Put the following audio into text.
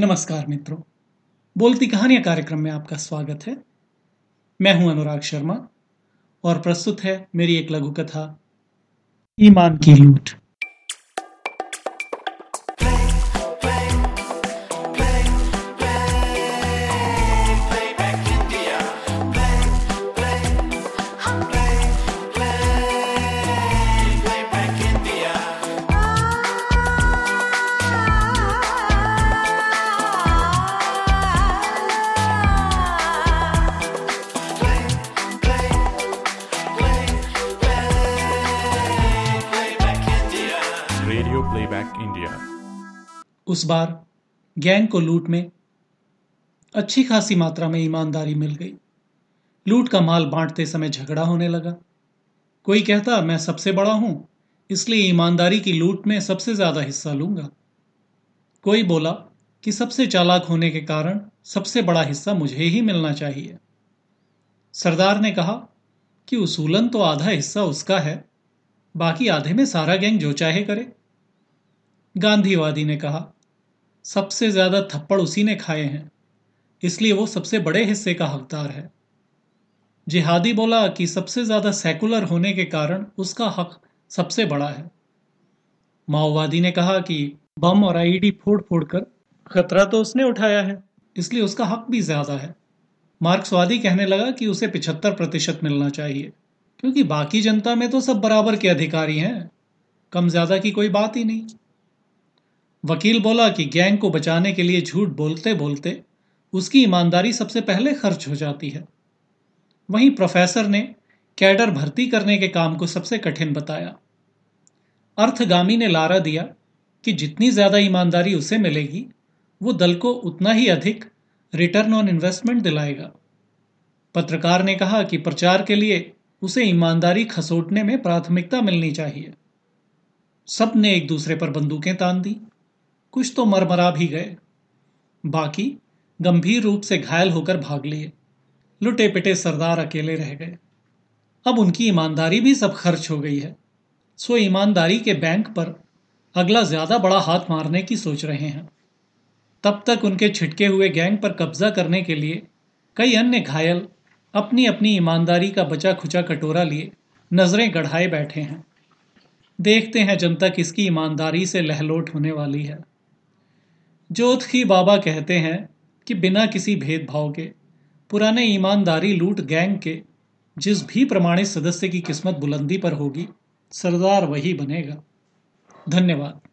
नमस्कार मित्रों। बोलती कहानियाँ कार्यक्रम में आपका स्वागत है। मैं हूँ अनुराग शर्मा और प्रस्तुत है मेरी एक लघु कथा ईमान की लूट। प्लेबैक इंडिया उस बार गैंग को लूट में अच्छी खासी मात्रा में ईमानदारी मिल गई। लूट का माल बांटते समय झगड़ा होने लगा। कोई कहता, मैं सबसे बड़ा हूँ, इसलिए ईमानदारी की लूट में सबसे ज़्यादा हिस्सा लूँगा। कोई बोला कि सबसे चालाक होने के कारण सबसे बड़ा हिस्सा मुझे ही मिलना चाहिए। सरदार ने कहा कि उसूलन तो आधा हिस्सा उसका है, बाकी आधे में सारा गैंग जो चाहे करे। गांधीवादी ने कहा, सबसे ज़्यादा थप्पड़ उसी ने खाए हैं। इसलिए वो सबसे बड़े हिस्से का हकदार है। जिहादी बोला कि सबसे ज़्यादा सेकुलर होने के कारण उसका हक सबसे बड़ा है। माओवादी ने कहा कि बम और आईडी फोड़ फोड़ कर खतरा तो उसने उठाया है, इसलिए उसका हक भी ज़्यादा है। मार्क्सवादी कहने लगा कि उसे पिछहत्तर प्रतिशत मिलना चाहिए, क्योंकि बाकी जनता में तो सब बराबर के अधिकारी हैं, कम ज़्यादा की कोई बात ही नहीं। वकील बोला कि गैंग को बचाने के लिए झूठ बोलते बोलते उसकी ईमानदारी सबसे पहले खर्च हो जाती है। वहीं प्रोफेसर ने कैडर भर्ती करने के काम को सबसे कठिन बताया। अर्थगामी ने लारा दिया कि जितनी ज़्यादा ईमानदारी उसे मिलेगी, वो दल को उतना ही अधिक रिटर्न ऑन इन्वेस्टमेंट दिलाएगा। पत्रकार ने कहा कि प्रचार के लिए उसे ईमानदारी खसोटने में प्राथमिकता मिलनी चाहिए। सबने एक दूसरे पर बंदूकें तान दी। कुछ तो मरमरा भी गए। बाकी गंभीर रूप से घायल होकर भाग लिए। लुटे पिटे सरदार अकेले रह गए। अब उनकी ईमानदारी भी सब खर्च हो गई है। सो ईमानदारी के बैंक पर अगला ज़्यादा बड़ा हाथ मारने की सोच रहे हैं। तब तक उनके छिटके हुए गैंग पर कब्जा करने के लिए कई अन्य घायल अपनी अपनी ईमानदारी का बचा खुचा कटोरा लिए नज़रें गढ़ाए बैठे हैं। देखते हैं जनता किसकी ईमानदारी से लहलोट होने वाली है। जोतखी बाबा कहते हैं कि बिना किसी भेदभाव के, पुराने ईमानदारी लूट गैंग के, जिस भी प्रमाणित सदस्य की किस्मत बुलंदी पर होगी, सरदार वही बनेगा। धन्यवाद।